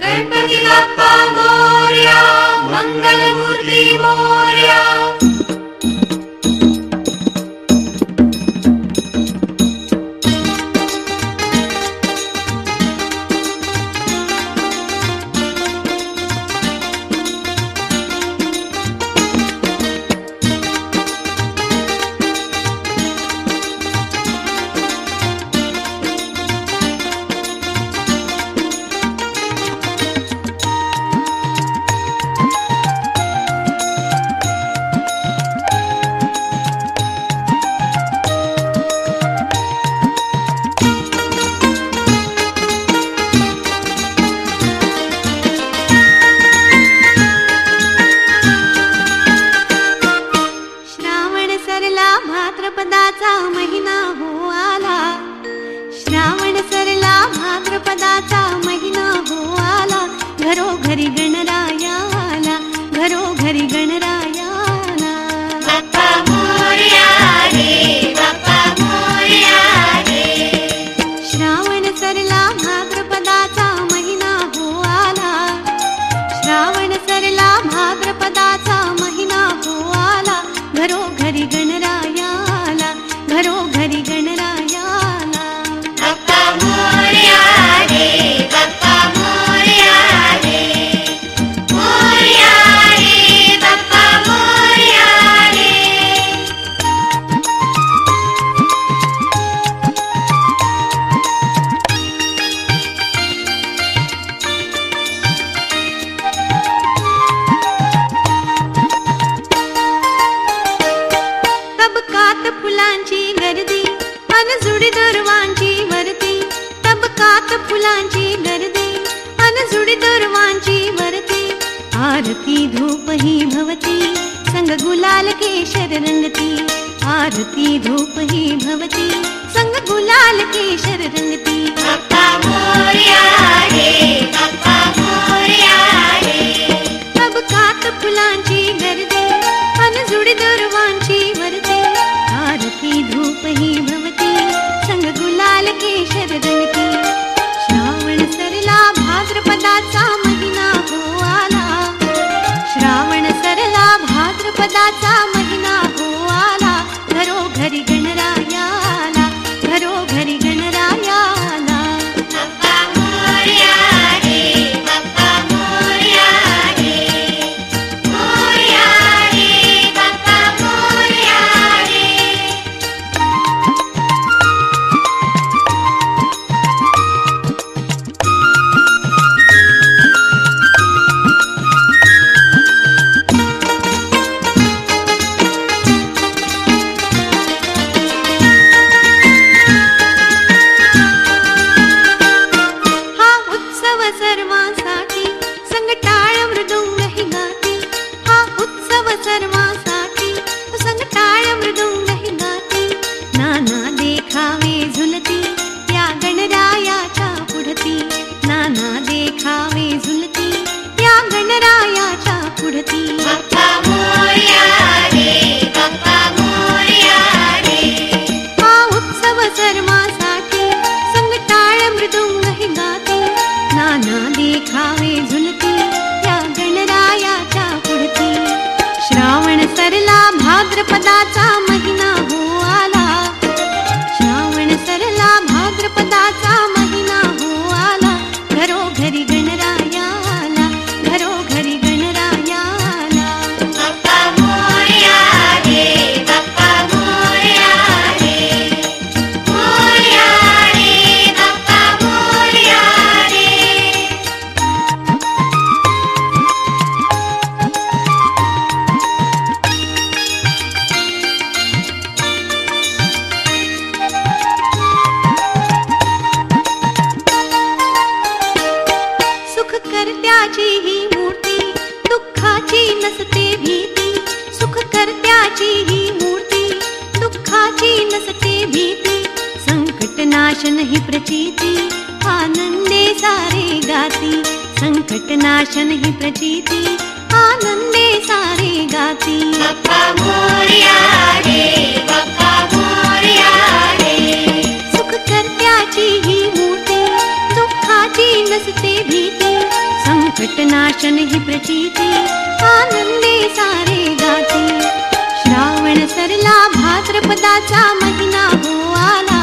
गणपति बाप्पा मोर्या मङ्गलमूर्ति मोर्या धरो जुडी दुर्वांची वरती तबकात फुलांची गर्दी अन जुडी दुर्वांची वरती आरती धूप ही भवती संग गुलाल केशर रंगती आरती धूप ही भवती संग गुलाल केशर रंगती बाप्पा मोर्या रे बाप्पा मोर्या रे तबकात फुलांची गर्दी अन जुडी दुर्वांची கட்டா भाद्रपदाचा करत्याची ही मूर्ती दुःखाची नसते भीती संकट नाशन ही प्रचिती आनंदे सारे गाती संकट नाशन ही प्रचिती आनंदे सारे गाती। बाप्पा मोर्या रे बाप्पा मोर्या रे। सुख करत्याची ही मूर्ती दुःखाची नसते भीती कष्टनाशन ही प्रचिती आनंदे सारे गाती श्रावण सरला भाद्रपदाचा महिना हो आला